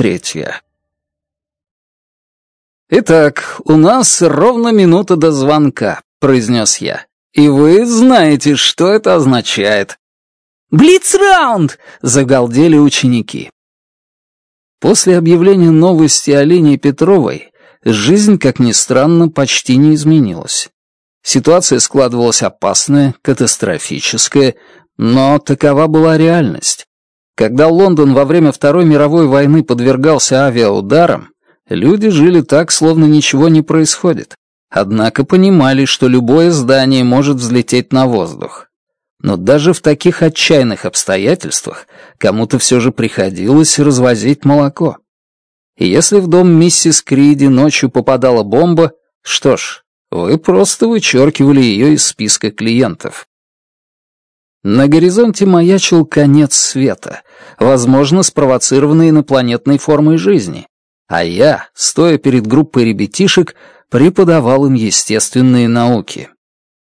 Третье. «Итак, у нас ровно минута до звонка», — произнес я. «И вы знаете, что это означает». «Блиц-раунд!» — загалдели ученики. После объявления новости о Лене Петровой жизнь, как ни странно, почти не изменилась. Ситуация складывалась опасная, катастрофическая, но такова была реальность. Когда Лондон во время Второй мировой войны подвергался авиаударам, люди жили так, словно ничего не происходит, однако понимали, что любое здание может взлететь на воздух. Но даже в таких отчаянных обстоятельствах кому-то все же приходилось развозить молоко. И если в дом миссис Криди ночью попадала бомба, что ж, вы просто вычеркивали ее из списка клиентов. На горизонте маячил конец света, возможно, спровоцированный инопланетной формой жизни. А я, стоя перед группой ребятишек, преподавал им естественные науки.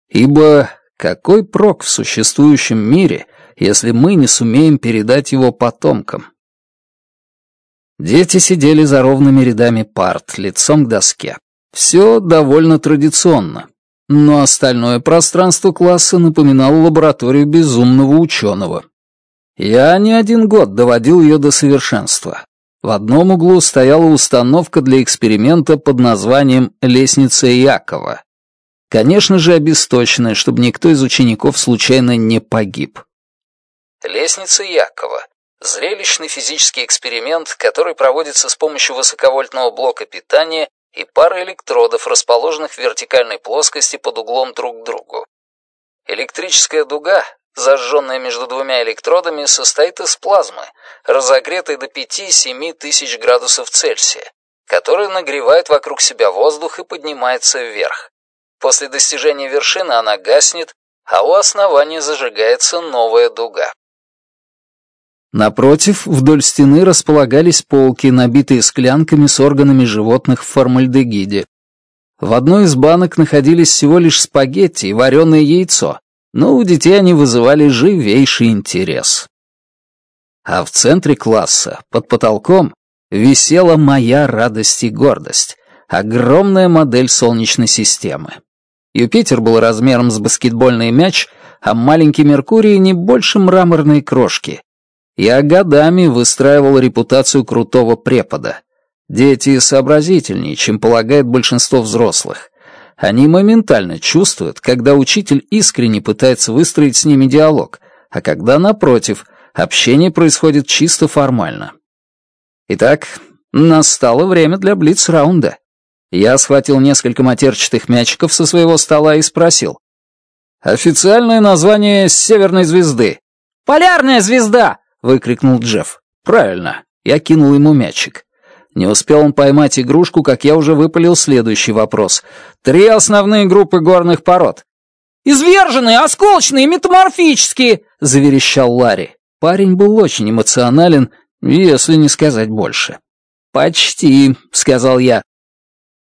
Ибо какой прок в существующем мире, если мы не сумеем передать его потомкам? Дети сидели за ровными рядами парт, лицом к доске. Все довольно традиционно, но остальное пространство класса напоминало лабораторию безумного ученого. Я не один год доводил ее до совершенства. В одном углу стояла установка для эксперимента под названием «Лестница Якова». Конечно же, обесточенная, чтобы никто из учеников случайно не погиб. «Лестница Якова» — зрелищный физический эксперимент, который проводится с помощью высоковольтного блока питания и пара электродов, расположенных в вертикальной плоскости под углом друг к другу. Электрическая дуга, зажженная между двумя электродами, состоит из плазмы, разогретой до 5-7 тысяч градусов Цельсия, которая нагревает вокруг себя воздух и поднимается вверх. После достижения вершины она гаснет, а у основания зажигается новая дуга. Напротив, вдоль стены располагались полки, набитые склянками с органами животных в формальдегиде. В одной из банок находились всего лишь спагетти и вареное яйцо, но у детей они вызывали живейший интерес. А в центре класса, под потолком, висела моя радость и гордость — огромная модель Солнечной системы. Юпитер был размером с баскетбольный мяч, а маленький Меркурий не больше мраморной крошки — я годами выстраивал репутацию крутого препода. Дети сообразительнее, чем полагает большинство взрослых. Они моментально чувствуют, когда учитель искренне пытается выстроить с ними диалог, а когда, напротив, общение происходит чисто формально. Итак, настало время для блиц-раунда. Я схватил несколько матерчатых мячиков со своего стола и спросил. «Официальное название Северной звезды». «Полярная звезда!» — выкрикнул Джефф. «Правильно!» — я кинул ему мячик. Не успел он поймать игрушку, как я уже выпалил следующий вопрос. «Три основные группы горных пород». «Изверженные, осколочные, метаморфические!» — заверещал Ларри. Парень был очень эмоционален, если не сказать больше. «Почти», — сказал я.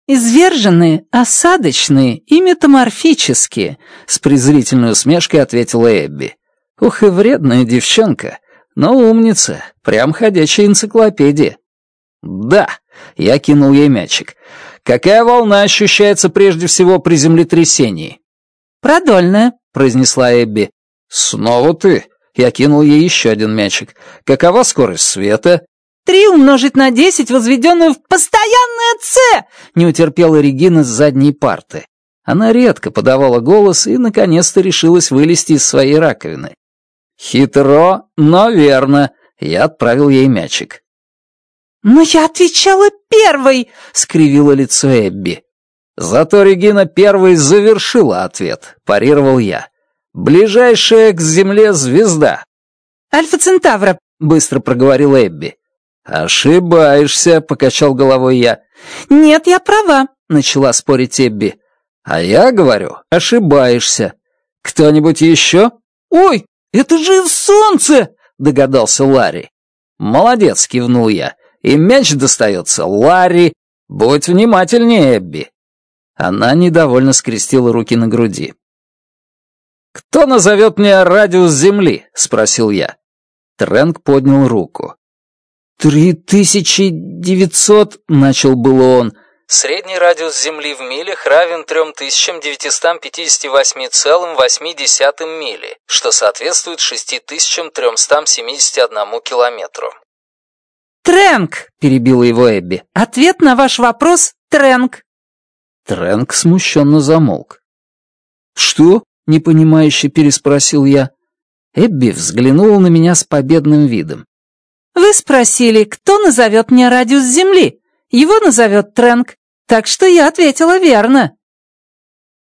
«Изверженные, осадочные и метаморфические», — с презрительной усмешкой ответила Эбби. «Ух и вредная девчонка. Ну умница, прям ходячая энциклопедия. Да, я кинул ей мячик. Какая волна ощущается прежде всего при землетрясении? Продольная, произнесла Эбби. Снова ты. Я кинул ей еще один мячик. Какова скорость света? «Три умножить на десять, возведенную в постоянное «С», — не утерпела Регина с задней парты. Она редко подавала голос и, наконец-то, решилась вылезти из своей раковины. Хитро, но верно. Я отправил ей мячик. «Но я отвечала первой!» — скривило лицо Эбби. Зато Регина первой завершила ответ, парировал я. «Ближайшая к Земле звезда». «Альфа Центавра», — быстро проговорил Эбби. «Ошибаешься», — покачал головой я. «Нет, я права», — начала спорить Эбби. «А я говорю, ошибаешься. Кто-нибудь еще?» «Ой, «Это же в солнце!» — догадался Ларри. «Молодец!» — кивнул я. «И мяч достается Ларри! Будь внимательнее, Эбби!» Она недовольно скрестила руки на груди. «Кто назовет мне радиус Земли?» — спросил я. Трэнк поднял руку. «Три тысячи девятьсот...» — начал было он, Средний радиус Земли в милях равен 3958,8 мили, что соответствует 6371 километру. «Трэнк!» — перебила его Эбби. «Ответ на ваш вопрос — Трэнк!» Трэнк смущенно замолк. «Что?» — непонимающе переспросил я. Эбби взглянула на меня с победным видом. «Вы спросили, кто назовет мне радиус Земли? Его назовет Трэнк так что я ответила верно».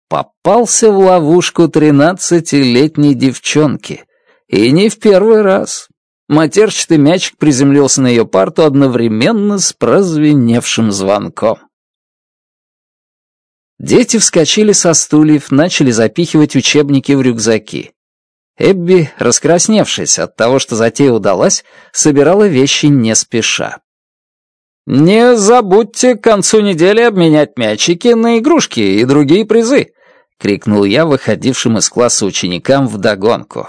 Попался в ловушку тринадцатилетней девчонки. И не в первый раз. Матерчатый мячик приземлился на ее парту одновременно с прозвеневшим звонком. Дети вскочили со стульев, начали запихивать учебники в рюкзаки. Эбби, раскрасневшись от того, что затея удалась, собирала вещи не спеша. Не забудьте к концу недели обменять мячики на игрушки и другие призы!» — крикнул я выходившим из класса ученикам вдогонку.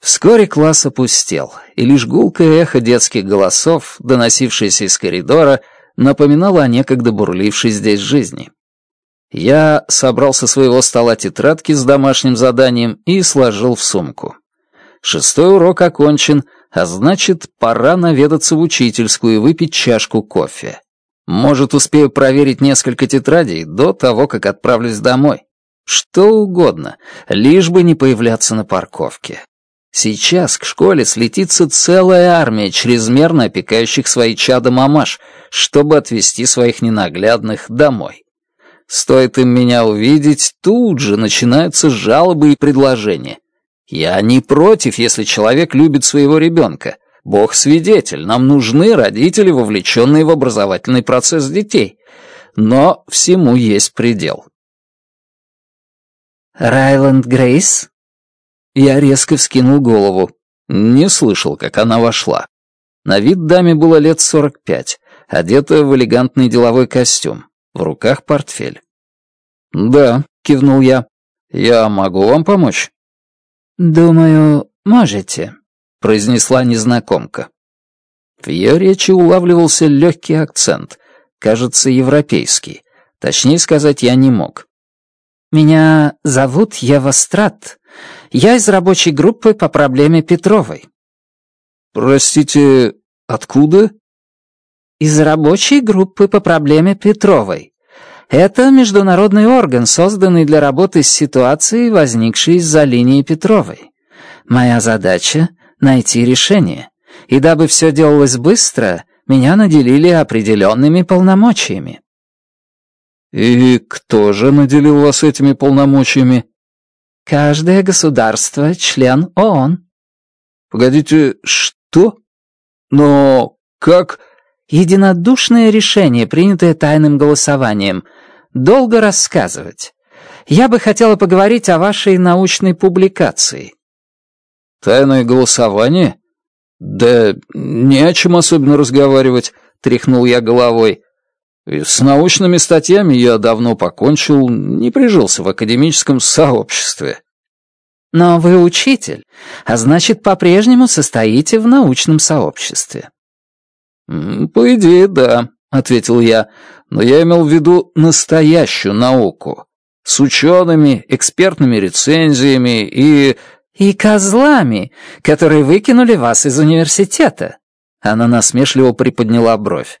Вскоре класс опустел, и лишь гулкое эхо детских голосов, доносившееся из коридора, напоминало о некогда бурлившей здесь жизни. Я собрал со своего стола тетрадки с домашним заданием и сложил в сумку. Шестой урок окончен, а значит, пора наведаться в учительскую и выпить чашку кофе. Может, успею проверить несколько тетрадей до того, как отправлюсь домой. Что угодно, лишь бы не появляться на парковке. Сейчас к школе слетится целая армия чрезмерно опекающих свои чада мамаш, чтобы отвезти своих ненаглядных домой. Стоит им меня увидеть, тут же начинаются жалобы и предложения. Я не против, если человек любит своего ребенка. Бог свидетель, нам нужны родители, вовлеченные в образовательный процесс детей. Но всему есть предел. «Райланд Грейс?» Я резко вскинул голову. Не слышал, как она вошла. На вид даме было лет сорок пять, одетая в элегантный деловой костюм, в руках портфель. «Да», — кивнул я. «Я могу вам помочь?» «Думаю, можете», — произнесла незнакомка. В ее речи улавливался легкий акцент, кажется, европейский. Точнее сказать я не мог. «Меня зовут Ева Страт. Я из рабочей группы по проблеме Петровой». «Простите, откуда?» «Из рабочей группы по проблеме Петровой», это международный орган, созданный для работы с ситуацией, возникшей из-за линии Петровой. Моя задача — найти решение. И дабы все делалось быстро, меня наделили определенными полномочиями». «И кто же наделил вас этими полномочиями?» «Каждое государство — член ООН». «Погодите, что? Но как?» «Единодушное решение, принятое тайным голосованием — долго рассказывать. Я бы хотела поговорить о вашей научной публикации». «Тайное голосование? Да не о чем особенно разговаривать», — тряхнул я головой. И «С научными статьями я давно покончил, не прижился в академическом сообществе». «Но вы учитель, а значит, по-прежнему состоите в научном сообществе». «По идее, да», — ответил я, но я имел в виду настоящую науку, с учеными, экспертными рецензиями и... «И козлами, которые выкинули вас из университета». Она насмешливо приподняла бровь.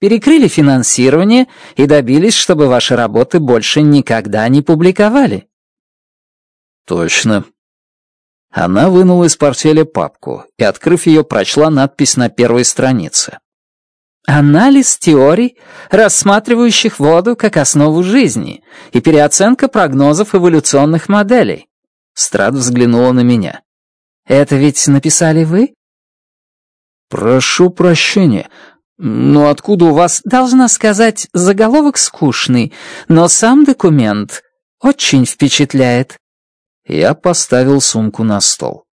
«Перекрыли финансирование и добились, чтобы ваши работы больше никогда не публиковали». «Точно». Она вынула из портфеля папку и, открыв ее, прочла надпись на первой странице. Анализ теорий, рассматривающих воду как основу жизни, и переоценка прогнозов эволюционных моделей. Страт взглянула на меня. «Это ведь написали вы?» «Прошу прощения, но откуда у вас...» «Должна сказать, заголовок скучный, но сам документ очень впечатляет». Я поставил сумку на стол.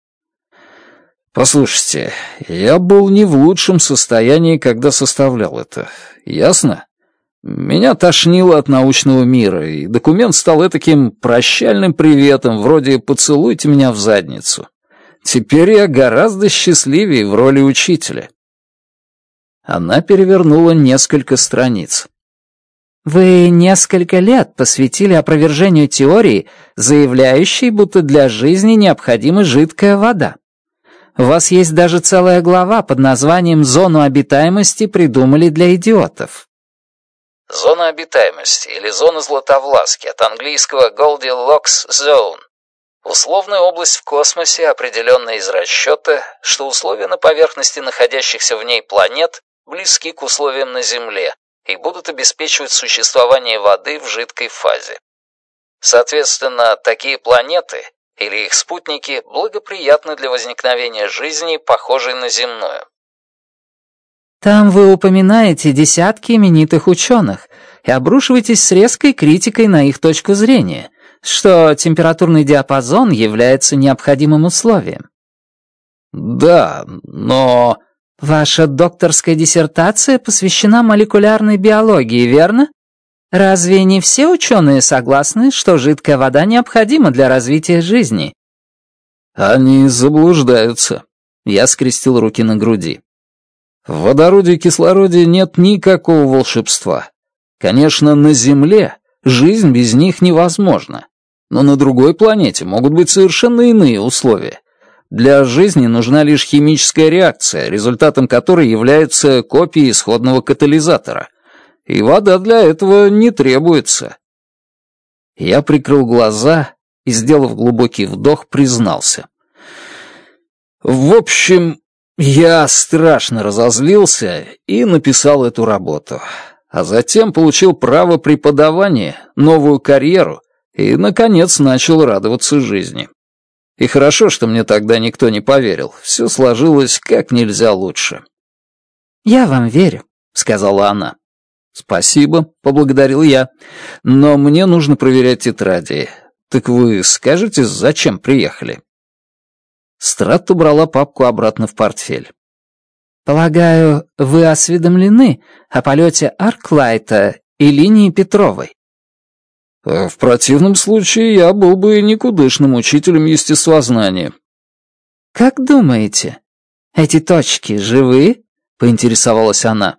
Послушайте, я был не в лучшем состоянии, когда составлял это. Ясно? Меня тошнило от научного мира, и документ стал таким прощальным приветом, вроде «поцелуйте меня в задницу». Теперь я гораздо счастливее в роли учителя. Она перевернула несколько страниц. Вы несколько лет посвятили опровержению теории, заявляющей, будто для жизни необходима жидкая вода. У вас есть даже целая глава под названием «Зону обитаемости придумали для идиотов». Зона обитаемости или зона златовласки от английского Goldilocks Zone. Условная область в космосе, определенная из расчета, что условия на поверхности находящихся в ней планет близки к условиям на Земле и будут обеспечивать существование воды в жидкой фазе. Соответственно, такие планеты или их спутники благоприятны для возникновения жизни, похожей на земную. Там вы упоминаете десятки именитых ученых и обрушиваетесь с резкой критикой на их точку зрения, что температурный диапазон является необходимым условием. Да, но... Ваша докторская диссертация посвящена молекулярной биологии, верно? Разве не все ученые согласны, что жидкая вода необходима для развития жизни? Они заблуждаются. Я скрестил руки на груди. В водороде и кислороде нет никакого волшебства. Конечно, на Земле жизнь без них невозможна. Но на другой планете могут быть совершенно иные условия. Для жизни нужна лишь химическая реакция, результатом которой является копия исходного катализатора и вода для этого не требуется». Я прикрыл глаза и, сделав глубокий вдох, признался. «В общем, я страшно разозлился и написал эту работу, а затем получил право преподавания, новую карьеру и, наконец, начал радоваться жизни. И хорошо, что мне тогда никто не поверил, все сложилось как нельзя лучше». «Я вам верю», — сказала она. Спасибо, поблагодарил я. Но мне нужно проверять тетради. Так вы скажете, зачем приехали? Страт убрала папку обратно в портфель. Полагаю, вы осведомлены о полете Арклайта и линии Петровой. Э, в противном случае я был бы никудышным учителем естествознания. Как думаете, эти точки живы? Поинтересовалась она.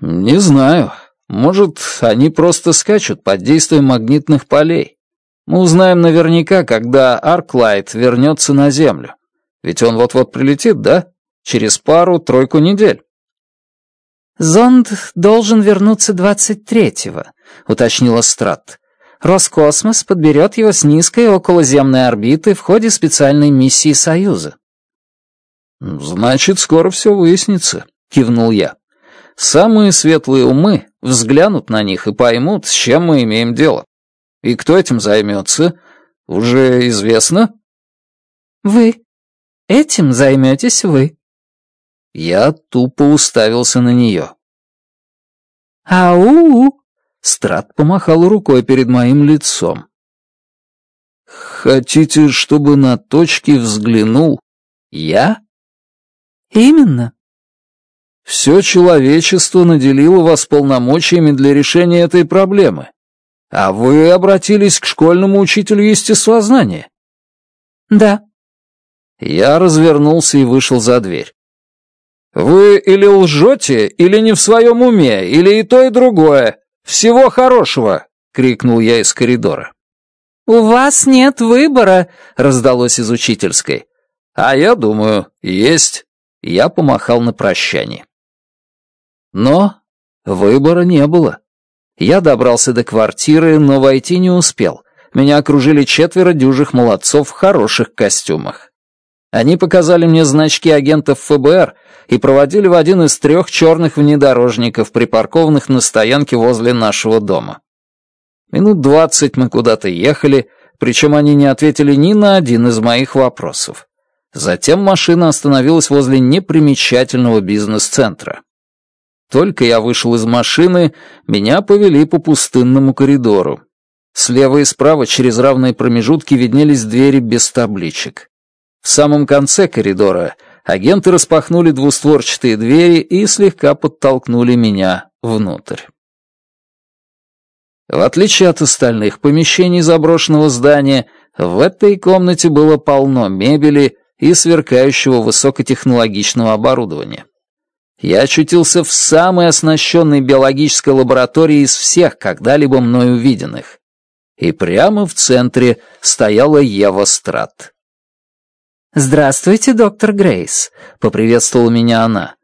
«Не знаю. Может, они просто скачут под действием магнитных полей. Мы узнаем наверняка, когда Арклайт вернется на Землю. Ведь он вот-вот прилетит, да? Через пару-тройку недель». «Зонд должен вернуться 23-го», — уточнила Страт. «Роскосмос подберет его с низкой околоземной орбиты в ходе специальной миссии Союза». «Значит, скоро все выяснится», — кивнул я. Самые светлые умы взглянут на них и поймут, с чем мы имеем дело. И кто этим займется, уже известно?» «Вы. Этим займетесь вы». Я тупо уставился на нее. «Ау!» — Страт помахал рукой перед моим лицом. «Хотите, чтобы на точке взглянул я?» «Именно. Все человечество наделило вас полномочиями для решения этой проблемы. А вы обратились к школьному учителю естествознания. Да. Я развернулся и вышел за дверь. Вы или лжете, или не в своем уме, или и то, и другое. Всего хорошего! крикнул я из коридора. «У вас нет выбора», — раздалось из учительской. «А я думаю, есть». Я помахал на прощание. Но выбора не было. Я добрался до квартиры, но войти не успел. Меня окружили четверо дюжих молодцов в хороших костюмах. Они показали мне значки агентов ФБР и проводили в один из трех черных внедорожников, припаркованных на стоянке возле нашего дома. Минут двадцать мы куда-то ехали, причем они не ответили ни на один из моих вопросов. Затем машина остановилась возле непримечательного бизнес-центра. Только я вышел из машины, меня повели по пустынному коридору. Слева и справа через равные промежутки виднелись двери без табличек. В самом конце коридора агенты распахнули двустворчатые двери и слегка подтолкнули меня внутрь. В отличие от остальных помещений заброшенного здания, в этой комнате было полно мебели и сверкающего высокотехнологичного оборудования. Я очутился в самой оснащенной биологической лаборатории из всех когда-либо мной увиденных. И прямо в центре стояла Ева Страт. «Здравствуйте, доктор Грейс», — поприветствовала меня она.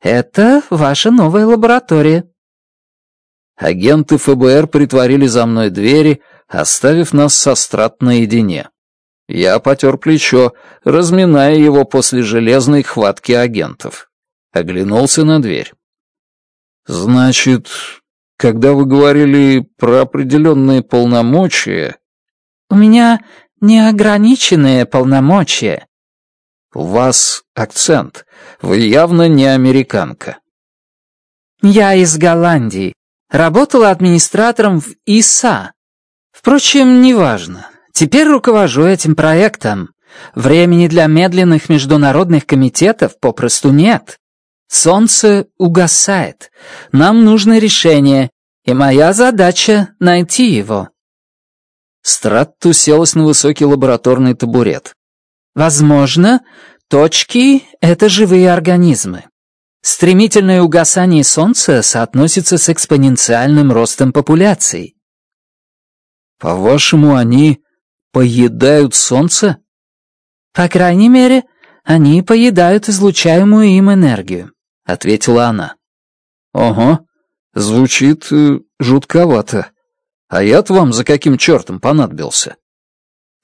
«Это ваша новая лаборатория». Агенты ФБР притворили за мной двери, оставив нас со Страт наедине. Я потер плечо, разминая его после железной хватки агентов оглянулся на дверь. «Значит, когда вы говорили про определенные полномочия...» «У меня неограниченные полномочия». «У вас акцент. Вы явно не американка». «Я из Голландии. Работала администратором в ИСА. Впрочем, неважно. Теперь руковожу этим проектом. Времени для медленных международных комитетов попросту нет. Солнце угасает. Нам нужно решение, и моя задача — найти его». Стратт уселась на высокий лабораторный табурет. «Возможно, точки — это живые организмы. Стремительное угасание Солнца соотносится с экспоненциальным ростом популяций». «По-вашему, они поедают Солнце?» «По крайней мере, они поедают излучаемую им энергию ответила она. «Ого, звучит э, жутковато. А я-то вам за каким чертом понадобился?»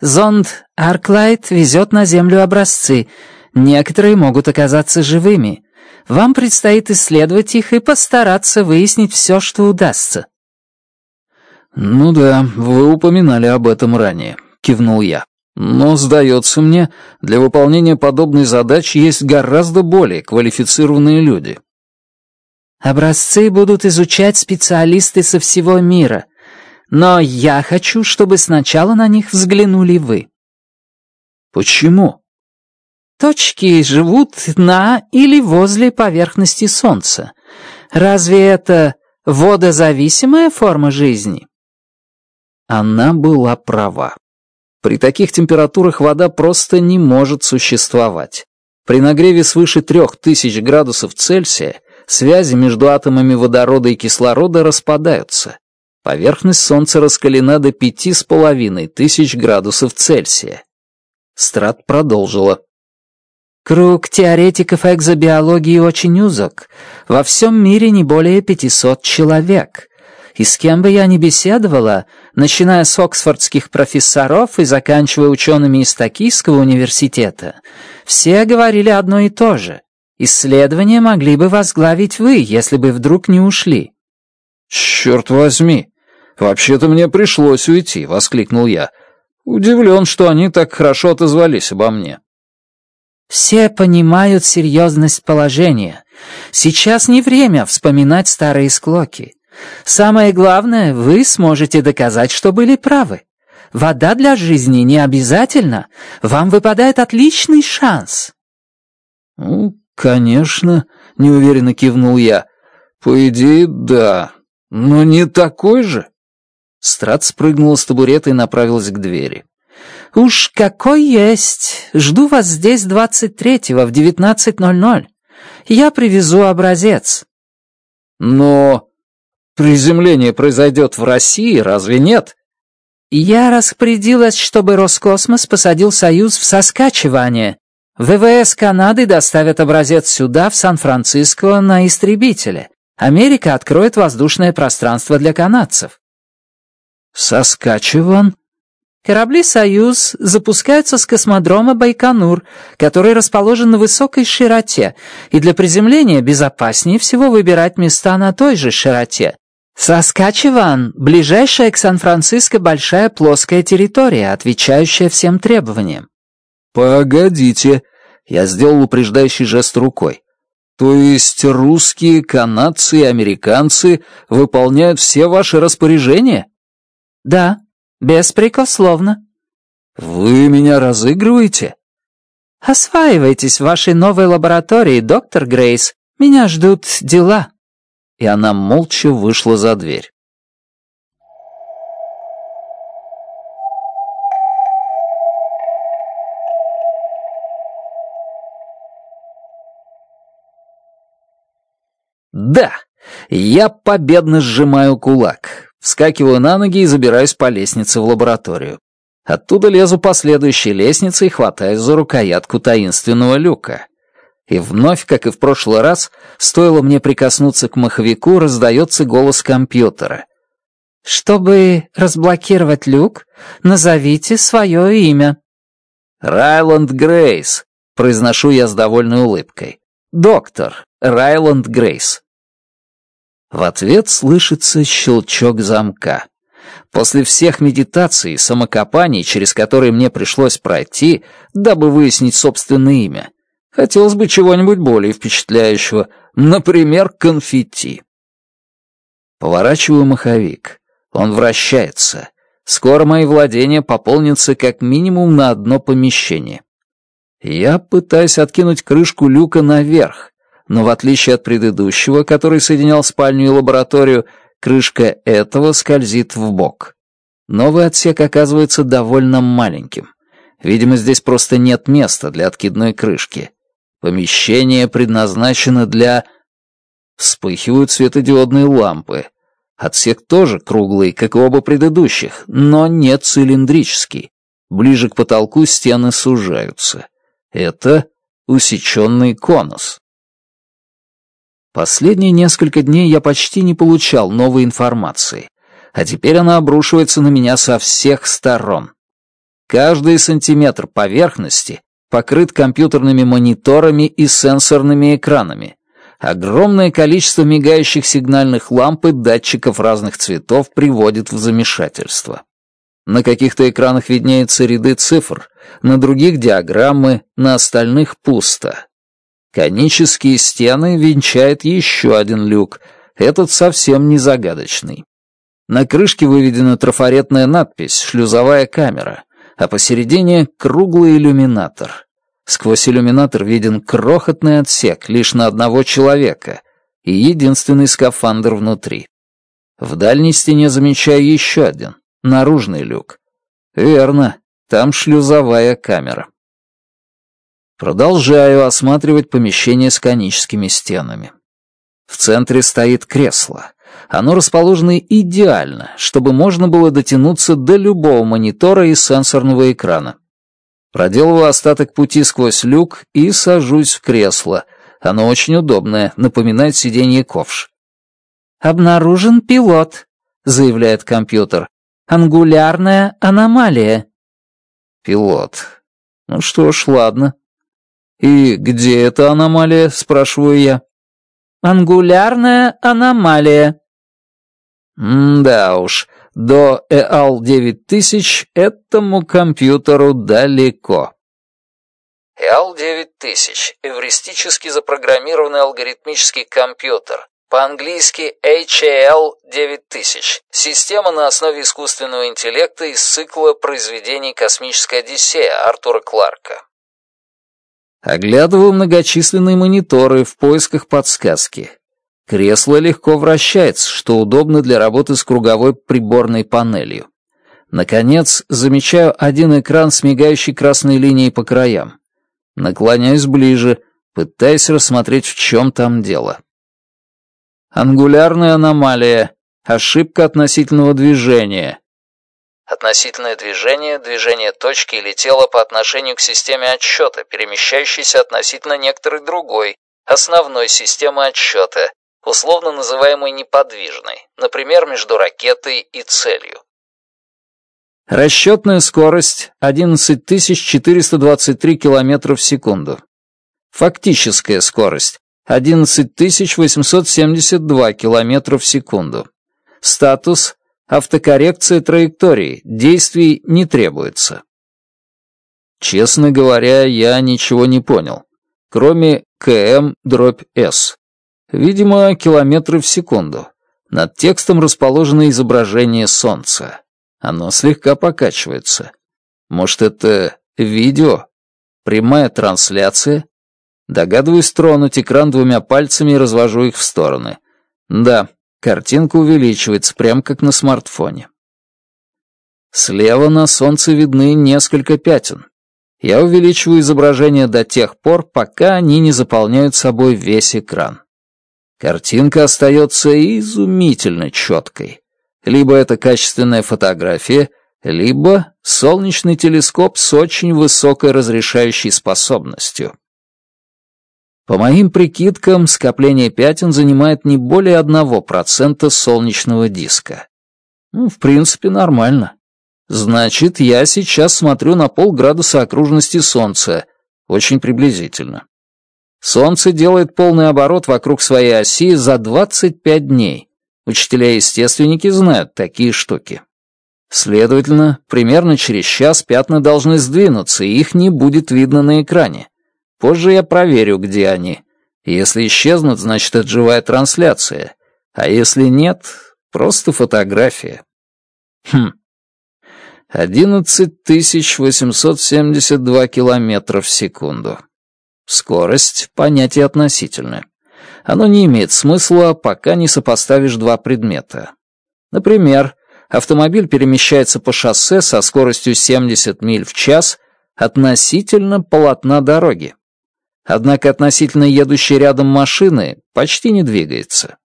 «Зонд Арклайт везет на Землю образцы. Некоторые могут оказаться живыми. Вам предстоит исследовать их и постараться выяснить все, что удастся». «Ну да, вы упоминали об этом ранее», — кивнул я. Но, сдается мне, для выполнения подобной задачи есть гораздо более квалифицированные люди. Образцы будут изучать специалисты со всего мира, но я хочу, чтобы сначала на них взглянули вы. Почему? Точки живут на или возле поверхности Солнца. Разве это водозависимая форма жизни? Она была права. При таких температурах вода просто не может существовать. При нагреве свыше 3000 градусов Цельсия связи между атомами водорода и кислорода распадаются. Поверхность Солнца раскалена до 5500 градусов Цельсия. Страт продолжила. Круг теоретиков экзобиологии очень узок. Во всем мире не более 500 человек и с кем бы я ни беседовала, начиная с оксфордских профессоров и заканчивая учеными из Токийского университета, все говорили одно и то же. Исследования могли бы возглавить вы, если бы вдруг не ушли». «Черт возьми! Вообще-то мне пришлось уйти», — воскликнул я. «Удивлен, что они так хорошо отозвались обо мне». Все понимают серьезность положения. Сейчас не время вспоминать старые склоки. Самое главное, вы сможете доказать, что были правы. Вода для жизни не обязательно. Вам выпадает отличный шанс. Ну, конечно, неуверенно кивнул я. По идее, да. Но не такой же. Страт спрыгнула с табурета и направилась к двери. «Уж какой есть! Жду вас здесь двадцать третьего в 19.00. Я привезу образец». «Но...» Приземление произойдет в России, разве нет? Я распорядилась, чтобы Роскосмос посадил Союз в соскачивание. ВВС Канады доставят образец сюда, в Сан-Франциско, на истребителе. Америка откроет воздушное пространство для канадцев. Соскачиван? Корабли «Союз» запускаются с космодрома Байконур, который расположен на высокой широте, и для приземления безопаснее всего выбирать места на той же широте. Saskatchewan – ближайшая к Сан-Франциско большая плоская территория, отвечающая всем требованиям. Погодите, я сделал упреждающий жест рукой. То есть русские, канадцы и американцы выполняют все ваши распоряжения? Да, беспрекословно. Вы меня разыгрываете? Осваивайтесь в вашей новой лаборатории, доктор Грейс. Меня ждут дела и она молча вышла за дверь. «Да!» Я победно сжимаю кулак, вскакиваю на ноги и забираюсь по лестнице в лабораторию. Оттуда лезу по следующей лестнице и хватаюсь за рукоятку таинственного люка. И вновь, как и в прошлый раз, стоило мне прикоснуться к маховику, раздается голос компьютера. «Чтобы разблокировать люк, назовите свое имя». «Райланд Грейс», — произношу я с довольной улыбкой. «Доктор Райланд Грейс». В ответ слышится щелчок замка. После всех медитаций и самокопаний, через которые мне пришлось пройти, дабы выяснить собственное имя, Хотелось бы чего-нибудь более впечатляющего, например, конфетти. Поворачиваю маховик. Он вращается. Скоро мои владения пополнятся как минимум на одно помещение. Я пытаюсь откинуть крышку люка наверх, но в отличие от предыдущего, который соединял спальню и лабораторию, крышка этого скользит в бок. Новый отсек оказывается довольно маленьким. Видимо, здесь просто нет места для откидной крышки. Помещение предназначено для... Вспыхивают светодиодные лампы. Отсек тоже круглый, как и оба предыдущих, но не цилиндрический. Ближе к потолку стены сужаются. Это усеченный конус. Последние несколько дней я почти не получал новой информации, а теперь она обрушивается на меня со всех сторон. Каждый сантиметр поверхности покрыт компьютерными мониторами и сенсорными экранами. Огромное количество мигающих сигнальных ламп и датчиков разных цветов приводит в замешательство. На каких-то экранах виднеются ряды цифр, на других — диаграммы, на остальных — пусто. Конические стены венчает еще один люк, этот совсем не загадочный. На крышке выведена трафаретная надпись «Шлюзовая камера», а посередине — круглый иллюминатор. Сквозь иллюминатор виден крохотный отсек лишь на одного человека и единственный скафандр внутри. В дальней стене замечаю еще один, наружный люк. Верно, там шлюзовая камера. Продолжаю осматривать помещение с коническими стенами. В центре стоит кресло. Оно расположено идеально, чтобы можно было дотянуться до любого монитора и сенсорного экрана. Проделываю остаток пути сквозь люк и сажусь в кресло. Оно очень удобное, напоминает сиденье ковш. «Обнаружен пилот», — заявляет компьютер. «Ангулярная аномалия». «Пилот. Ну что ж, ладно». «И где эта аномалия?» — спрашиваю я. «Ангулярная аномалия». М «Да уж, до EAL-9000 этому компьютеру далеко. EAL-9000 — эвристически запрограммированный алгоритмический компьютер, по-английски HAL-9000, система на основе искусственного интеллекта из цикла произведений «Космическая Одиссея» Артура Кларка. Оглядываю многочисленные мониторы в поисках подсказки. Кресло легко вращается, что удобно для работы с круговой приборной панелью. Наконец, замечаю один экран с мигающей красной линией по краям. Наклоняюсь ближе, пытаясь рассмотреть, в чем там дело. Ангулярная аномалия. Ошибка относительного движения. Относительное движение – движение точки или тела по отношению к системе отсчета, перемещающейся относительно некоторой другой, основной системы отсчета, условно называемой неподвижной, например, между ракетой и целью. Расчетная скорость 11423 км в секунду. Фактическая скорость 11872 км в секунду. Статус «Автокоррекция траектории. Действий не требуется». Честно говоря, я ничего не понял, кроме КМ дробь С видимо, километры в секунду. Над текстом расположено изображение солнца. Оно слегка покачивается. Может, это видео? Прямая трансляция? Догадываюсь тронуть экран двумя пальцами и развожу их в стороны. Да, картинка увеличивается, прям как на смартфоне. Слева на солнце видны несколько пятен. Я увеличиваю изображение до тех пор, пока они не заполняют собой весь экран. Картинка остается изумительно четкой. Либо это качественная фотография, либо солнечный телескоп с очень высокой разрешающей способностью. По моим прикидкам, скопление пятен занимает не более 1% солнечного диска. Ну, в принципе, нормально. Значит, я сейчас смотрю на полградуса окружности Солнца, очень приблизительно. Солнце делает полный оборот вокруг своей оси за 25 дней. Учителя-естественники знают такие штуки. Следовательно, примерно через час пятна должны сдвинуться, и их не будет видно на экране. Позже я проверю, где они. Если исчезнут, значит, это живая трансляция. А если нет, просто фотография. Хм. 11 872 километра в секунду. Скорость — понятие относительное. Оно не имеет смысла, пока не сопоставишь два предмета. Например, автомобиль перемещается по шоссе со скоростью 70 миль в час относительно полотна дороги. Однако относительно едущей рядом машины почти не двигается.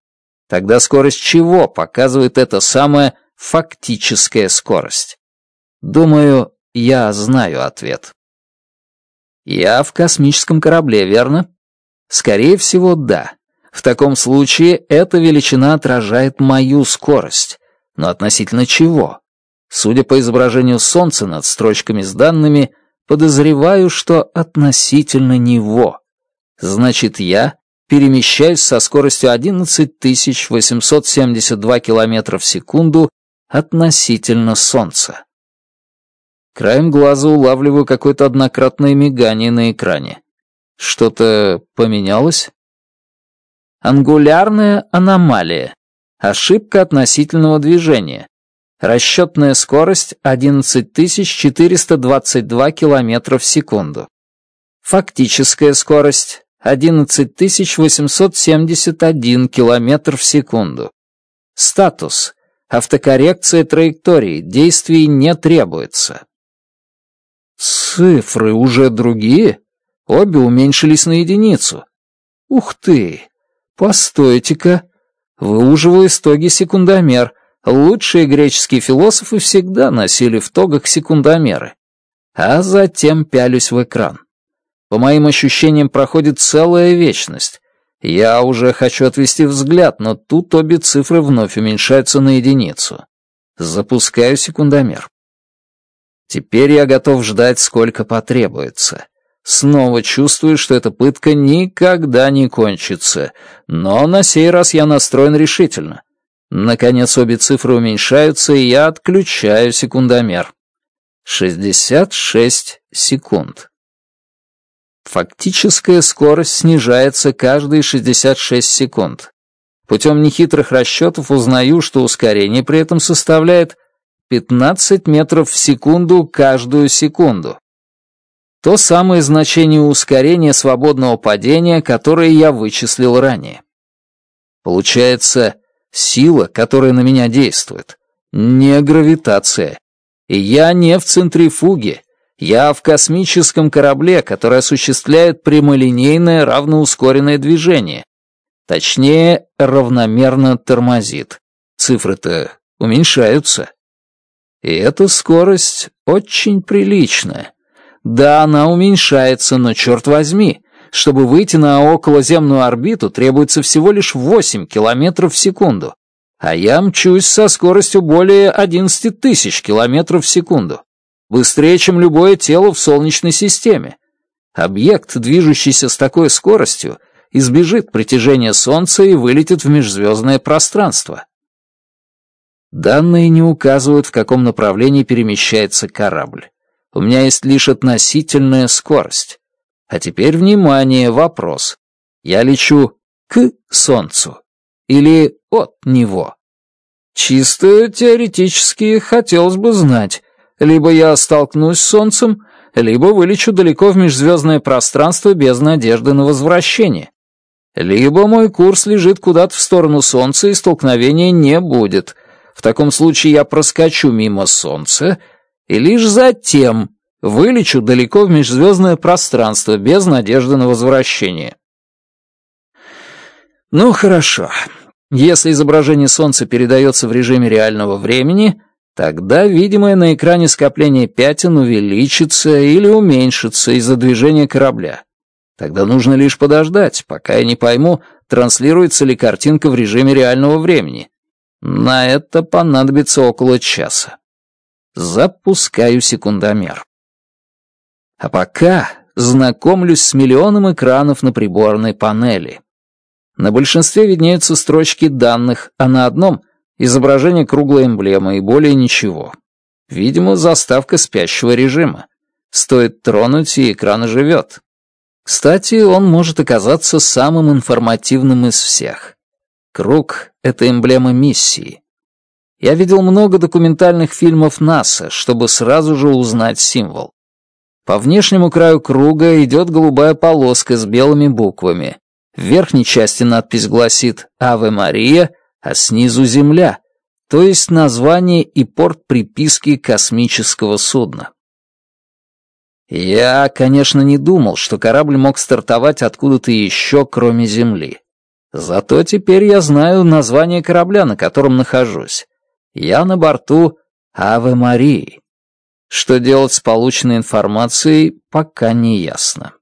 Тогда скорость чего показывает эта самая фактическая скорость? Думаю, я знаю ответ. Я в космическом корабле, верно? Скорее всего, да. В таком случае эта величина отражает мою скорость. Но относительно чего? Судя по изображению Солнца над строчками с данными, подозреваю, что относительно него. Значит, я перемещаюсь со скоростью 11872 км в секунду относительно Солнца. Краем глаза улавливаю какое-то однократное мигание на экране. Что-то поменялось? Ангулярная аномалия. Ошибка относительного движения. Расчетная скорость 11422 км в секунду. Фактическая скорость 11871 км в секунду. Статус. Автокоррекция траектории. Действий не требуется. Цифры уже другие. Обе уменьшились на единицу. Ух ты! Постойте-ка! Выуживал из тоги секундомер. Лучшие греческие философы всегда носили в тогах секундомеры. А затем пялюсь в экран. По моим ощущениям, проходит целая вечность. Я уже хочу отвести взгляд, но тут обе цифры вновь уменьшаются на единицу. Запускаю секундомер. Теперь я готов ждать, сколько потребуется. Снова чувствую, что эта пытка никогда не кончится, но на сей раз я настроен решительно. Наконец обе цифры уменьшаются, и я отключаю секундомер. 66 секунд. Фактическая скорость снижается каждые 66 секунд. Путем нехитрых расчетов узнаю, что ускорение при этом составляет 15 метров в секунду каждую секунду. То самое значение ускорения свободного падения, которое я вычислил ранее. Получается, сила, которая на меня действует, не гравитация. И я не в центрифуге, я в космическом корабле, который осуществляет прямолинейное равноускоренное движение. Точнее, равномерно тормозит. Цифры-то уменьшаются. И эта скорость очень приличная. Да, она уменьшается, но черт возьми, чтобы выйти на околоземную орбиту требуется всего лишь 8 километров в секунду, а я мчусь со скоростью более 11 тысяч километров в секунду. Быстрее, чем любое тело в Солнечной системе. Объект, движущийся с такой скоростью, избежит притяжения Солнца и вылетит в межзвездное пространство. Данные не указывают, в каком направлении перемещается корабль. У меня есть лишь относительная скорость. А теперь, внимание, вопрос. Я лечу к Солнцу или от него? Чисто теоретически хотелось бы знать. Либо я столкнусь с Солнцем, либо вылечу далеко в межзвездное пространство без надежды на возвращение. Либо мой курс лежит куда-то в сторону Солнца и столкновения не будет, в таком случае я проскочу мимо Солнца, и лишь затем вылечу далеко в межзвездное пространство без надежды на возвращение. Ну хорошо. Если изображение Солнца передается в режиме реального времени, тогда видимое на экране скопление пятен увеличится или уменьшится из-за движения корабля. Тогда нужно лишь подождать, пока я не пойму, транслируется ли картинка в режиме реального времени. На это понадобится около часа. Запускаю секундомер. А пока знакомлюсь с миллионом экранов на приборной панели. На большинстве виднеются строчки данных, а на одном — изображение круглой эмблемы и более ничего. Видимо, заставка спящего режима. Стоит тронуть, и экран живет. Кстати, он может оказаться самым информативным из всех. Круг — это эмблема миссии. Я видел много документальных фильмов НАСА, чтобы сразу же узнать символ. По внешнему краю круга идет голубая полоска с белыми буквами. В верхней части надпись гласит «Аве Мария», а снизу «Земля», то есть название и порт приписки космического судна. Я, конечно, не думал, что корабль мог стартовать откуда-то еще, кроме Земли. Зато теперь я знаю название корабля, на котором нахожусь. Я на борту Авы Марии. Что делать с полученной информацией, пока не ясно.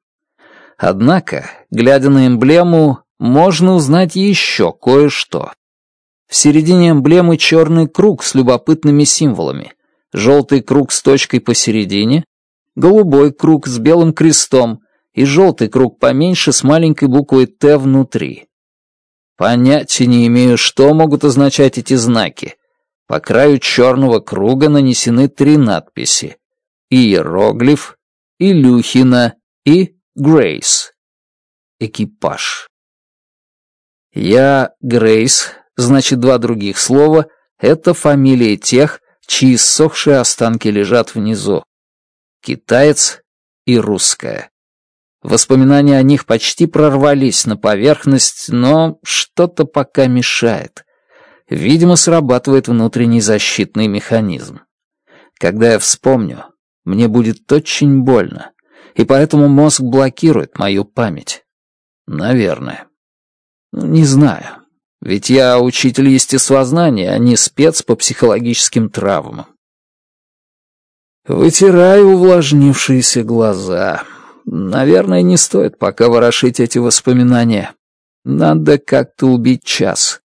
Однако, глядя на эмблему, можно узнать еще кое-что. В середине эмблемы черный круг с любопытными символами, желтый круг с точкой посередине, голубой круг с белым крестом и желтый круг поменьше с маленькой буквой «Т» внутри. Понятия не имею, что могут означать эти знаки. По краю черного круга нанесены три надписи. Иероглиф, Илюхина и Грейс. Экипаж. Я Грейс, значит два других слова, это фамилии тех, чьи иссохшие останки лежат внизу. Китаец и русская. Воспоминания о них почти прорвались на поверхность, но что-то пока мешает. Видимо, срабатывает внутренний защитный механизм. Когда я вспомню, мне будет очень больно, и поэтому мозг блокирует мою память. Наверное. Ну, не знаю. Ведь я учитель естествознания, а не спец по психологическим травмам. Вытираю увлажнившиеся глаза наверное, не стоит пока ворошить эти воспоминания. Надо как-то убить час.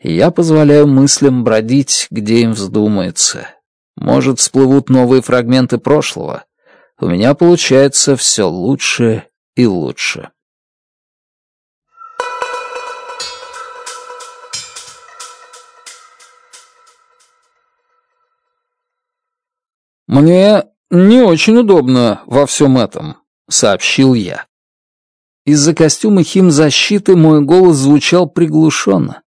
Я позволяю мыслям бродить, где им вздумается. Может, всплывут новые фрагменты прошлого. У меня получается все лучше и лучше. Мне не очень удобно во всем этом, — сообщил я. Из-за костюма химзащиты мой голос звучал приглушенно.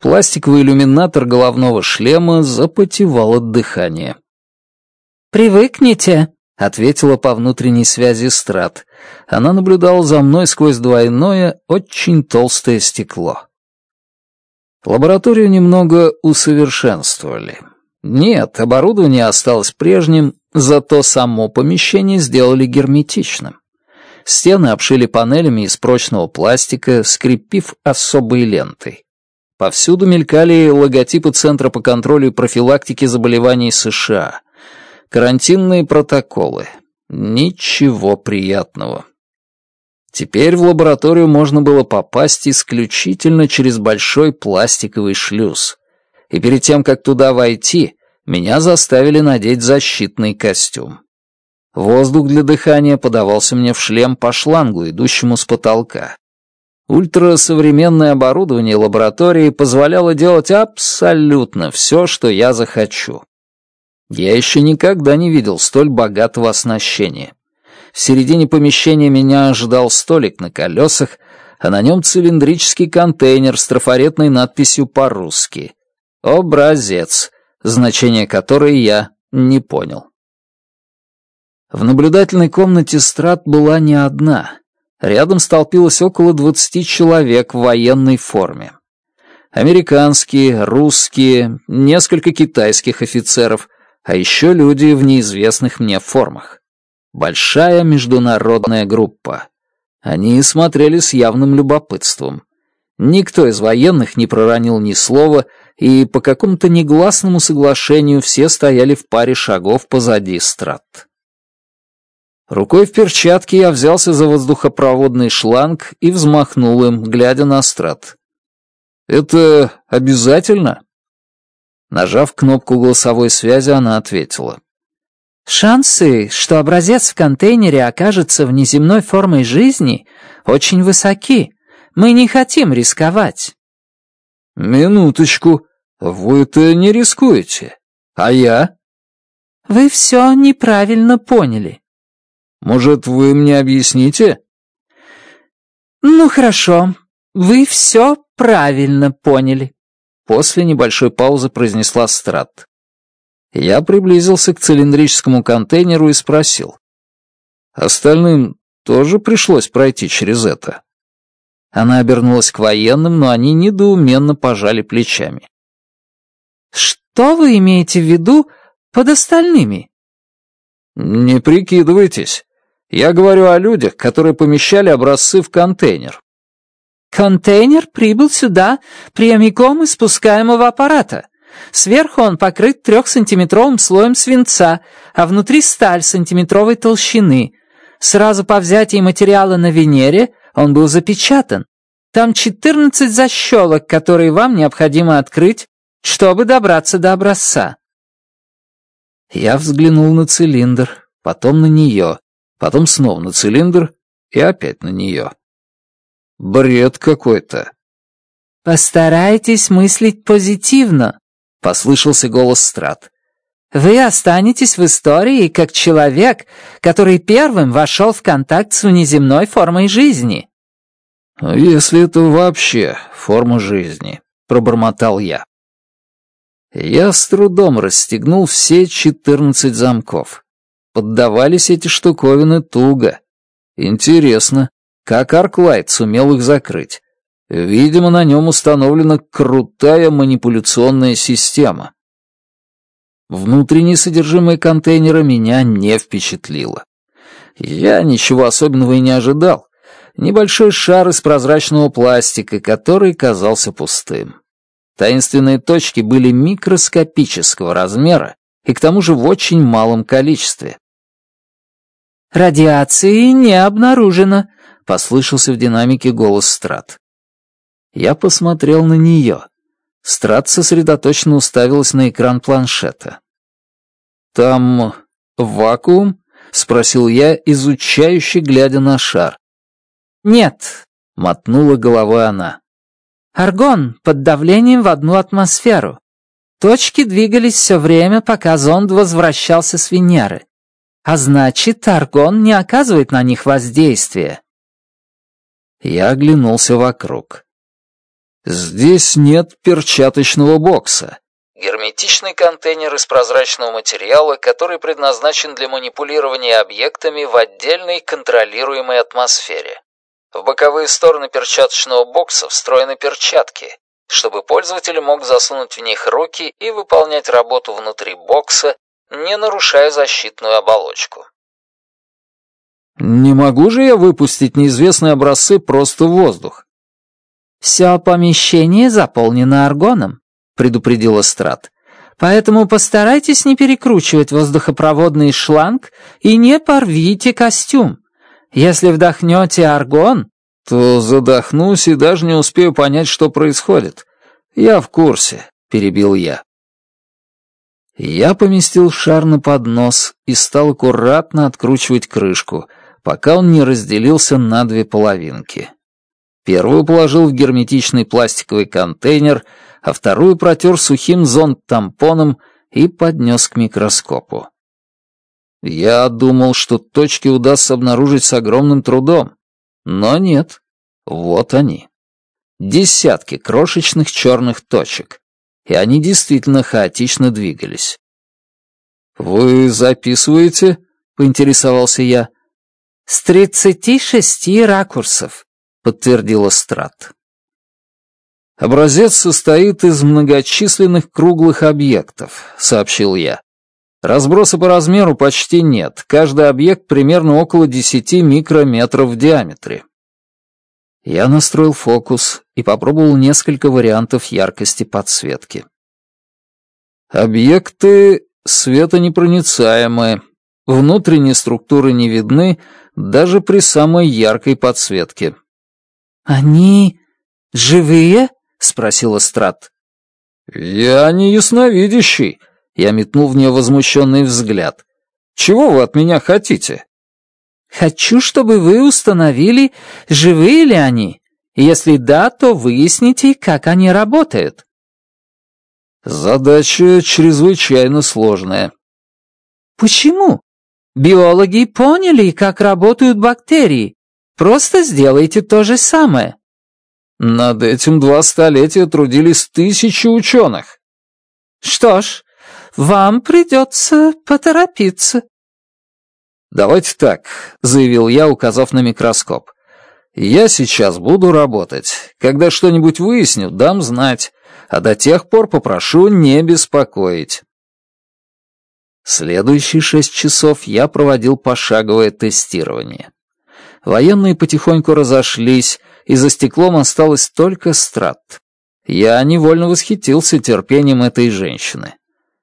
Пластиковый иллюминатор головного шлема запотевал от дыхания. «Привыкните», — ответила по внутренней связи Страт. Она наблюдала за мной сквозь двойное, очень толстое стекло. Лабораторию немного усовершенствовали. Нет, оборудование осталось прежним, Зато само помещение сделали герметичным. Стены обшили панелями из прочного пластика, скрепив особой лентой. Повсюду мелькали логотипы Центра по контролю и профилактике заболеваний США. Карантинные протоколы. Ничего приятного. Теперь в лабораторию можно было попасть исключительно через большой пластиковый шлюз. И перед тем, как туда войти, меня заставили надеть защитный костюм. Воздух для дыхания подавался мне в шлем по шлангу, идущему с потолка. Ультрасовременное оборудование лаборатории позволяло делать абсолютно все, что я захочу. Я еще никогда не видел столь богатого оснащения. В середине помещения меня ожидал столик на колесах, а на нем цилиндрический контейнер с трафаретной надписью по-русски. «Образец значение которой я не понял. В наблюдательной комнате Страт была не одна. Рядом столпилось около 20 человек в военной форме. Американские, русские, несколько китайских офицеров, а еще люди в неизвестных мне формах. Большая международная группа. Они смотрели с явным любопытством. Никто из военных не проронил ни слова, и по какому-то негласному соглашению все стояли в паре шагов позади страт. Рукой в перчатке я взялся за воздухопроводный шланг и взмахнул им, глядя на страт. «Это обязательно?» Нажав кнопку голосовой связи, она ответила. «Шансы, что образец в контейнере окажется внеземной формой жизни, очень высоки», мы не хотим рисковать». «Минуточку, вы-то не рискуете, а я?» «Вы все неправильно поняли». «Может, вы мне объясните?» «Ну хорошо, вы все правильно поняли», — после небольшой паузы произнесла Страт. Я приблизился к цилиндрическому контейнеру и спросил. «Остальным тоже пришлось пройти через это?» Она обернулась к военным, но они недоуменно пожали плечами. «Что вы имеете в виду под остальными?» «Не прикидывайтесь. Я говорю о людях, которые помещали образцы в контейнер». «Контейнер прибыл сюда прямиком из спускаемого аппарата. Сверху он покрыт трехсантиметровым слоем свинца, а внутри сталь сантиметровой толщины. Сразу по взятии материала на Венере — он был запечатан. Там 14 защелок, которые вам необходимо открыть, чтобы добраться до образца». Я взглянул на цилиндр, потом на нее, потом снова на цилиндр и опять на нее. «Бред какой-то». «Постарайтесь мыслить позитивно», — послышался голос Страт. Вы останетесь в истории как человек, который первым вошел в контакт с внеземной формой жизни». «Если это вообще форма жизни», — пробормотал я. Я с трудом расстегнул все четырнадцать замков. Поддавались эти штуковины туго. Интересно, как Арклайт сумел их закрыть. Видимо, на нем установлена крутая манипуляционная система. Внутреннее содержимое контейнера меня не впечатлило. Я ничего особенного и не ожидал. Небольшой шар из прозрачного пластика, который казался пустым. Таинственные точки были микроскопического размера и к тому же в очень малом количестве. «Радиации не обнаружено», — послышался в динамике голос Страт. Я посмотрел на нее. Страт сосредоточенно уставилась на экран планшета. «Там вакуум?» — спросил я, изучающе глядя на шар. «Нет», — мотнула головой она. «Аргон под давлением в одну атмосферу. Точки двигались все время, пока зонд возвращался с Венеры. А значит, аргон не оказывает на них воздействия». Я оглянулся вокруг. Здесь нет перчаточного бокса. Герметичный контейнер из прозрачного материала, который предназначен для манипулирования объектами в отдельной контролируемой атмосфере. В боковые стороны перчаточного бокса встроены перчатки, чтобы пользователь мог засунуть в них руки и выполнять работу внутри бокса, не нарушая защитную оболочку. Не могу же я выпустить неизвестные образцы просто в воздух? «Все помещение заполнено аргоном», — предупредил Эстрад. «Поэтому постарайтесь не перекручивать воздухопроводный шланг и не порвите костюм. Если вдохнете аргон, то задохнусь и даже не успею понять, что происходит. Я в курсе», — перебил я. Я поместил шар на поднос и стал аккуратно откручивать крышку, пока он не разделился на две половинки. Первую положил в герметичный пластиковый контейнер, а вторую протер сухим зонт-тампоном и поднес к микроскопу. Я думал, что точки удастся обнаружить с огромным трудом, но нет, вот они. Десятки крошечных черных точек, и они действительно хаотично двигались. «Вы записываете?» — поинтересовался я. «С тридцати шести ракурсов», подтвердила Страт. «Образец состоит из многочисленных круглых объектов», — сообщил я. «Разброса по размеру почти нет. Каждый объект примерно около 10 микрометров в диаметре». Я настроил фокус и попробовал несколько вариантов яркости подсветки. Объекты светонепроницаемые, внутренние структуры не видны даже при самой яркой подсветке. «Они живые?» — спросила Страт. «Я не ясновидящий», — я метнул в нее возмущенный взгляд. «Чего вы от меня хотите?» «Хочу, чтобы вы установили, живые ли они. Если да, то выясните, как они работают». Задача чрезвычайно сложная. Почему? Биологи поняли, как работают бактерии, Просто сделайте то же самое». Над этим два столетия трудились тысячи ученых. Что ж, вам придется поторопиться. «Давайте так», — заявил я, указав на микроскоп. «Я сейчас буду работать. Когда что-нибудь выясню, дам знать. А до тех пор попрошу не беспокоить». Следующие шесть часов я проводил пошаговое тестирование. Военные потихоньку разошлись, и за стеклом осталось только страт. Я невольно восхитился терпением этой женщины.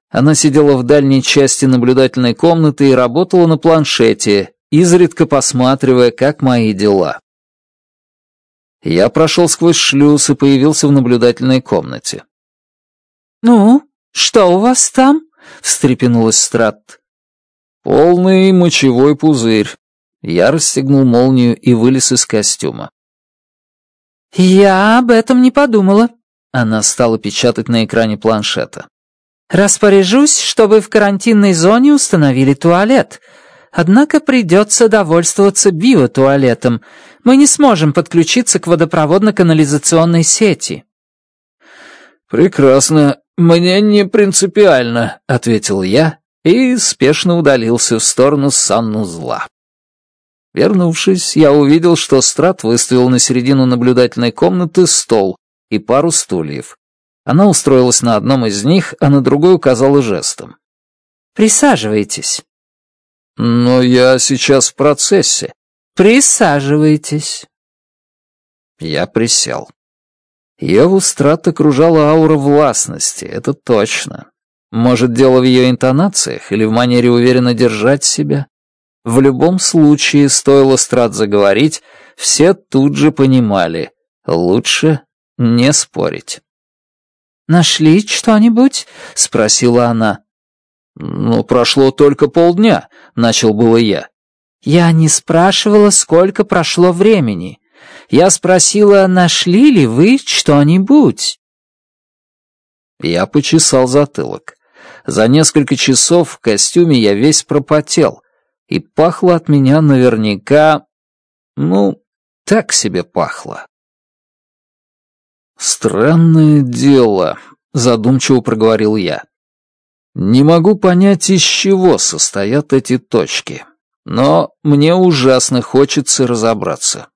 Она сидела в дальней части наблюдательной комнаты и работала на планшете, изредка посматривая, как мои дела. Я прошел сквозь шлюз и появился в наблюдательной комнате. «Ну, что у вас там?» — встрепенулась Страт. «Полный мочевой пузырь», я расстегнул молнию и вылез из костюма. «Я об этом не подумала», — она стала печатать на экране планшета. «Распоряжусь, чтобы в карантинной зоне установили туалет. Однако придется довольствоваться биотуалетом. Мы не сможем подключиться к водопроводно-канализационной сети». «Прекрасно. Мне не принципиально», — ответил я и спешно удалился в сторону санузла. Вернувшись, я увидел, что Страт выставил на середину наблюдательной комнаты стол и пару стульев. Она устроилась на одном из них, а на другой указала жестом. «Присаживайтесь». «Но я сейчас в процессе». «Присаживайтесь». Я присел. Еву Страт окружала аура властности, это точно. Может, дело в ее интонациях или в манере уверенно держать себя? В любом случае, стоило Страт заговорить, все тут же понимали — лучше не спорить. «Нашли что-нибудь?» — спросила она. «Ну, прошло только полдня», — начал было я. «Я не спрашивала, сколько прошло времени. Я спросила, нашли ли вы что-нибудь?» Я почесал затылок. За несколько часов в костюме я весь пропотел — и пахло от меня наверняка... ну, так себе пахло. «Странное дело», — задумчиво проговорил я. «Не могу понять, из чего состоят эти точки, но мне ужасно хочется разобраться».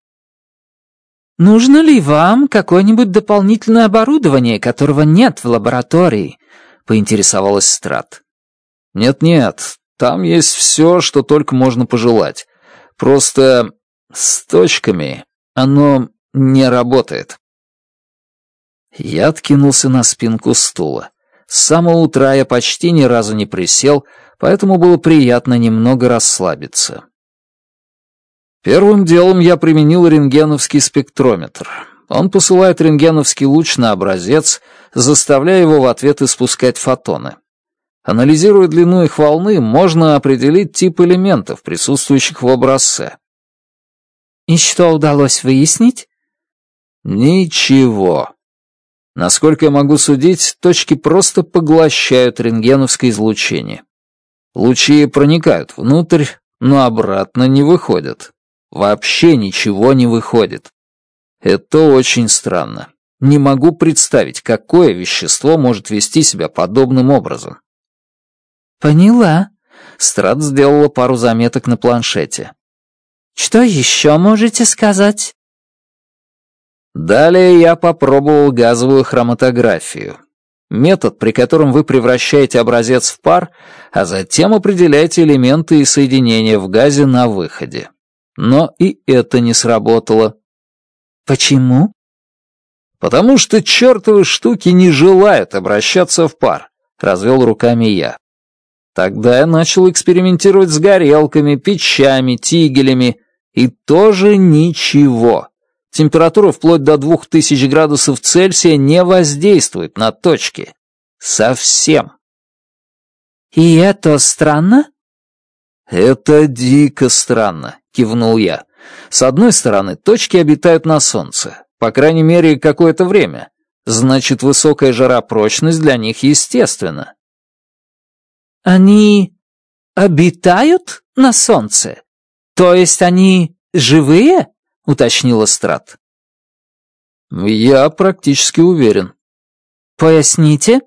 «Нужно ли вам какое-нибудь дополнительное оборудование, которого нет в лаборатории?» — поинтересовалась Страт. «Нет-нет, там есть все, что только можно пожелать. Просто с точками оно не работает. Я откинулся на спинку стула. С самого утра я почти ни разу не присел, поэтому было приятно немного расслабиться. Первым делом я применил рентгеновский спектрометр. Он посылает рентгеновский луч на образец, заставляя его в ответ испускать фотоны. Анализируя длину их волны, можно определить тип элементов, присутствующих в образце. И что удалось выяснить? Ничего. Насколько я могу судить, точки просто поглощают рентгеновское излучение. Лучи проникают внутрь, но обратно не выходят. Вообще ничего не выходит. Это очень странно. Не могу представить, какое вещество может вести себя подобным образом. Поняла. Страт сделала пару заметок на планшете. Что еще можете сказать? Далее я попробовал газовую хроматографию. Метод, при котором вы превращаете образец в пар, а затем определяете элементы и соединения в газе на выходе. Но и это не сработало. Почему? Потому что чертовы штуки не желают обращаться в пар, развел руками я. Тогда я начал экспериментировать с горелками, печами, тигелями, и тоже ничего. Температура вплоть до 2000 градусов Цельсия не воздействует на точки. Совсем. «И это странно?» «Это дико странно», — кивнул я. «С одной стороны, точки обитают на Солнце, по крайней мере, какое-то время. Значит, высокая жаропрочность для них естественна. Они обитают на солнце? То есть они живые?» — уточнил Эстрад. «Я практически уверен». «Поясните?»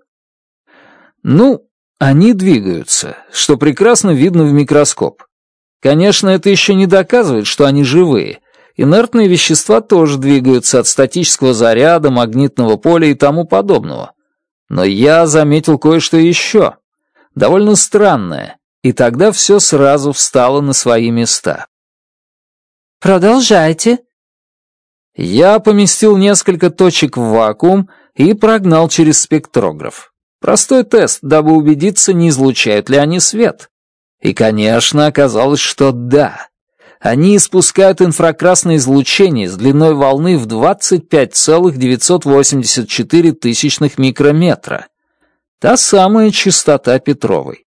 «Ну, они двигаются, что прекрасно видно в микроскоп. Конечно, это еще не доказывает, что они живые. Инертные вещества тоже двигаются от статического заряда, магнитного поля и тому подобного. Но я заметил кое-что еще довольно странное, и тогда все сразу встало на свои места. «Продолжайте». Я поместил несколько точек в вакуум и прогнал через спектрограф. Простой тест, дабы убедиться, не излучают ли они свет. И, конечно, оказалось, что да. Они испускают инфракрасное излучение с длиной волны в 25,984 микрометра Та самая чистота Петровой.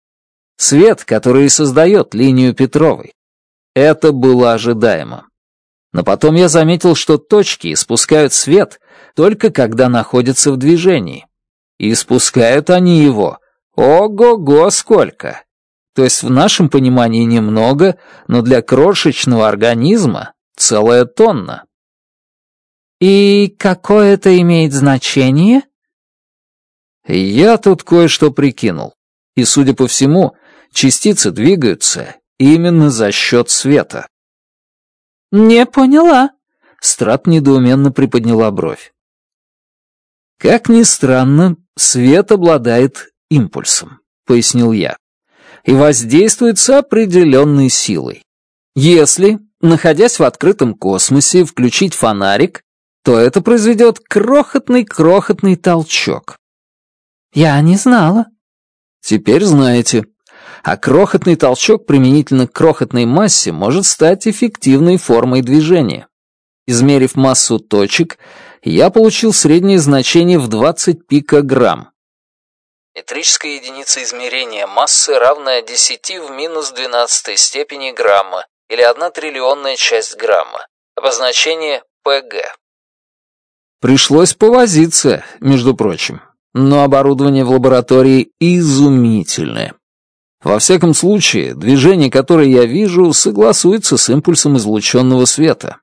Свет, который и создает линию Петровой. Это было ожидаемо. Но потом я заметил, что точки испускают свет только когда находятся в движении. И испускают они его. Ого-го, сколько! То есть в нашем понимании немного, но для крошечного организма целая тонна. «И какое это имеет значение?» Я тут кое-что прикинул. И, судя по всему, частицы двигаются именно за счет света. «Не поняла», — Страт недоуменно приподняла бровь. «Как ни странно, свет обладает импульсом», — пояснил я, «и воздействует с определенной силой. Если, находясь в открытом космосе, включить фонарик, то это произведет крохотный-крохотный толчок, я не знала. Теперь знаете. А крохотный толчок применительно к крохотной массе может стать эффективной формой движения. Измерив массу точек, я получил среднее значение в 20 пикограмм. Метрическая единица измерения массы равная 10 в минус 12 степени грамма или 1 триллионная часть грамма. Обозначение ПГ. Пришлось повозиться, между прочим но оборудование в лаборатории изумительное. Во всяком случае, движение, которое я вижу, согласуется с импульсом излученного света.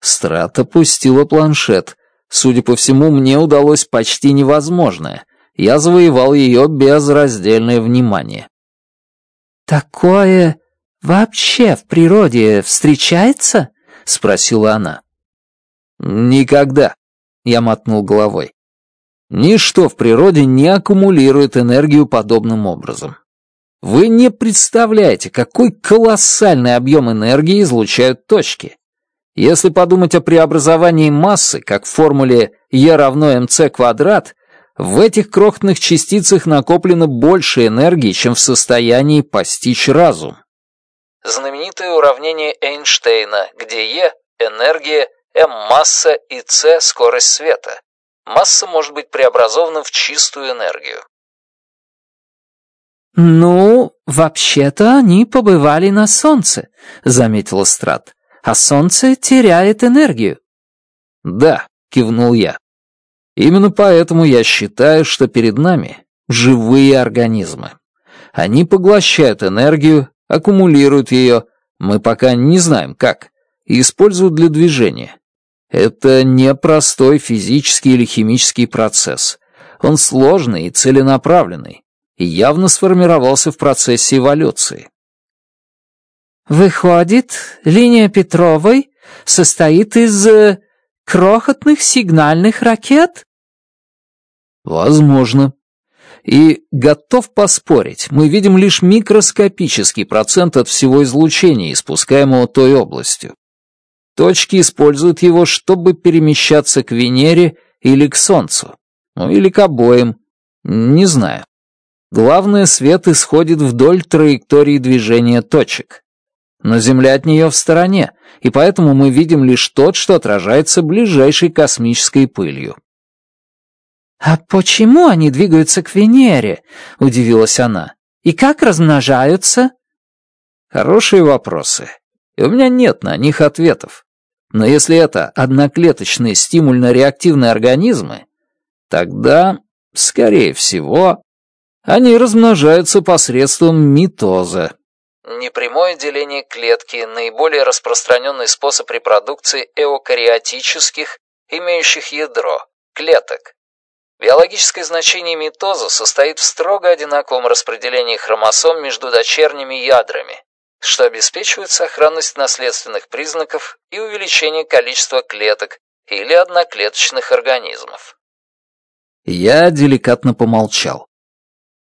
Страт опустила планшет. Судя по всему, мне удалось почти невозможное. Я завоевал ее безраздельное внимание. «Такое вообще в природе встречается?» — спросила она. «Никогда», — я мотнул головой. Ничто в природе не аккумулирует энергию подобным образом. Вы не представляете, какой колоссальный объем энергии излучают точки. Если подумать о преобразовании массы, как в формуле E равно mc квадрат, в этих крохотных частицах накоплено больше энергии, чем в состоянии постичь разум. Знаменитое уравнение Эйнштейна, где E — энергия, m — масса и c — скорость света. Масса может быть преобразована в чистую энергию. «Ну, вообще-то они побывали на солнце», — заметил Страт. «А солнце теряет энергию». «Да», — кивнул я. «Именно поэтому я считаю, что перед нами живые организмы. Они поглощают энергию, аккумулируют ее, мы пока не знаем как, и используют для движения. Это непростой физический или химический процесс. Он сложный и целенаправленный, и явно сформировался в процессе эволюции. Выходит, линия Петровой состоит из э, крохотных сигнальных ракет? Возможно. И готов поспорить, мы видим лишь микроскопический процент от всего излучения, испускаемого той областью. Точки используют его, чтобы перемещаться к Венере или к Солнцу. Ну, или к обоим. Не знаю. Главное, свет исходит вдоль траектории движения точек. Но Земля от нее в стороне, и поэтому мы видим лишь тот, что отражается ближайшей космической пылью. «А почему они двигаются к Венере?» — удивилась она. «И как размножаются?» «Хорошие вопросы. И у меня нет на них ответов. Но если это одноклеточные стимульно-реактивные организмы, тогда, скорее всего, они размножаются посредством митоза. Непрямое деление клетки – наиболее распространенный способ репродукции эукариотических, имеющих ядро, клеток. Биологическое значение митоза состоит в строго одинаковом распределении хромосом между дочерними ядрами что обеспечивает сохранность наследственных признаков и увеличение количества клеток или одноклеточных организмов. Я деликатно помолчал.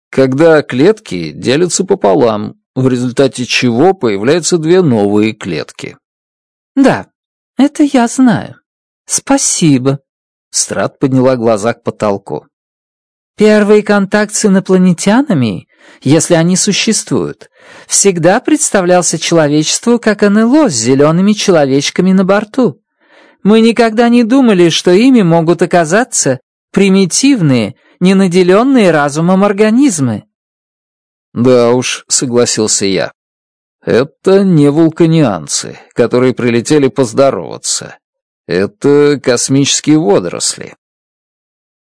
Когда клетки делятся пополам, в результате чего появляются две новые клетки. Да, это я знаю. Спасибо. Страт подняла глаза к потолку. Первый контакт с инопланетянами если они существуют, всегда представлялся человечеству как НЛО с зелеными человечками на борту. Мы никогда не думали, что ими могут оказаться примитивные, ненаделенные разумом организмы. «Да уж», — согласился я. «Это не вулканианцы, которые прилетели поздороваться. Это космические водоросли.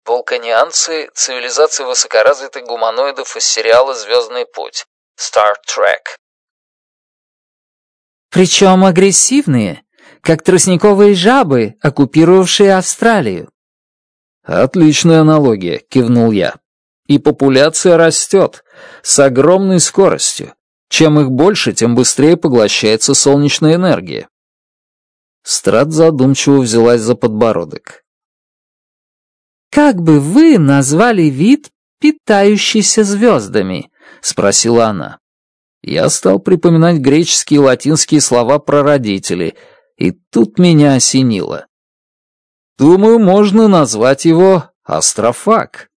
Вулканианцы – цивилизация высокоразвитых гуманоидов из сериала «Звездный путь» Star Trek. Причем агрессивные, как тростниковые жабы, оккупировавшие Австралию. «Отличная аналогия», — кивнул я. «И популяция растет с огромной скоростью. Чем их больше, тем быстрее поглощается солнечная энергия». Страт задумчиво взялась за подбородок. «Как бы вы назвали вид, питающийся звездами?» — спросила она. Я стал припоминать греческие и латинские слова про родителей, и тут меня осенило. «Думаю, можно назвать его астрофаг».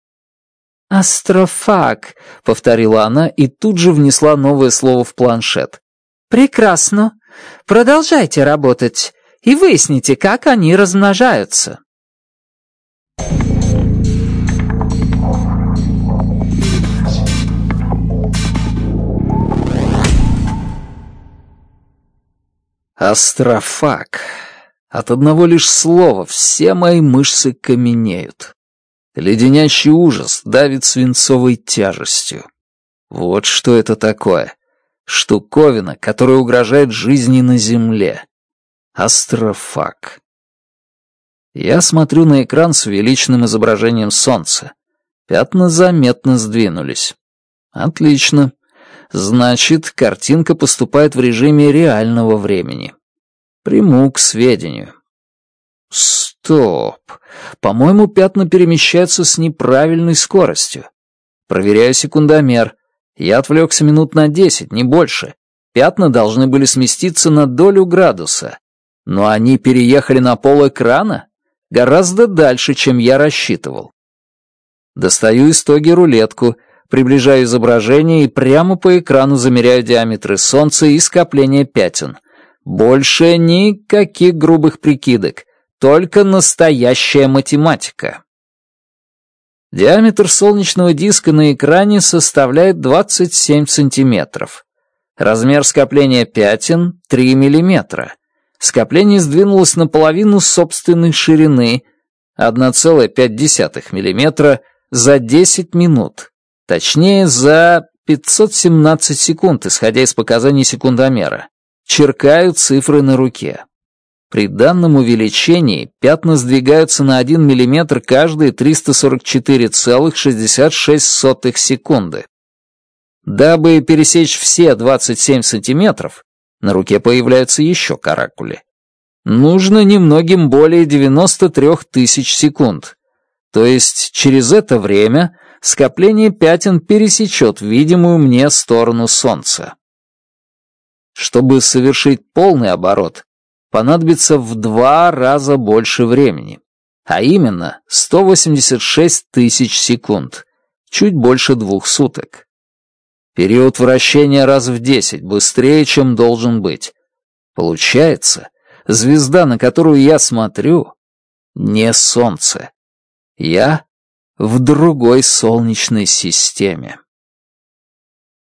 «Астрофаг», — повторила она и тут же внесла новое слово в планшет. «Прекрасно. Продолжайте работать и выясните, как они размножаются». Астрофаг. От одного лишь слова все мои мышцы каменеют. Леденящий ужас давит свинцовой тяжестью. Вот что это такое. Штуковина, которая угрожает жизни на земле. Астрофаг. Я смотрю на экран с величным изображением солнца. Пятна заметно сдвинулись. Отлично. Значит, картинка поступает в режиме реального времени. Приму к сведению. Стоп. По-моему, пятна перемещаются с неправильной скоростью. Проверяю секундомер. Я отвлекся минут на десять, не больше. Пятна должны были сместиться на долю градуса. Но они переехали на пол экрана гораздо дальше, чем я рассчитывал. Достаю из тоги рулетку Приближаю изображение и прямо по экрану замеряю диаметры Солнца и скопления пятен. Больше никаких грубых прикидок, только настоящая математика. Диаметр солнечного диска на экране составляет 27 сантиметров. Размер скопления пятен — 3 миллиметра. Скопление сдвинулось наполовину собственной ширины — 1,5 миллиметра за 10 минут. Точнее, за 517 секунд, исходя из показаний секундомера, черкают цифры на руке. При данном увеличении пятна сдвигаются на 1 мм каждые 344,66 секунды. Дабы пересечь все 27 сантиметров, на руке появляются еще каракули. Нужно немногим более 93 тысяч секунд. То есть через это время Скопление пятен пересечет видимую мне сторону Солнца. Чтобы совершить полный оборот, понадобится в два раза больше времени, а именно 186 тысяч секунд, чуть больше двух суток. Период вращения раз в 10 быстрее, чем должен быть. Получается, звезда, на которую я смотрю, не Солнце. Я в другой солнечной системе.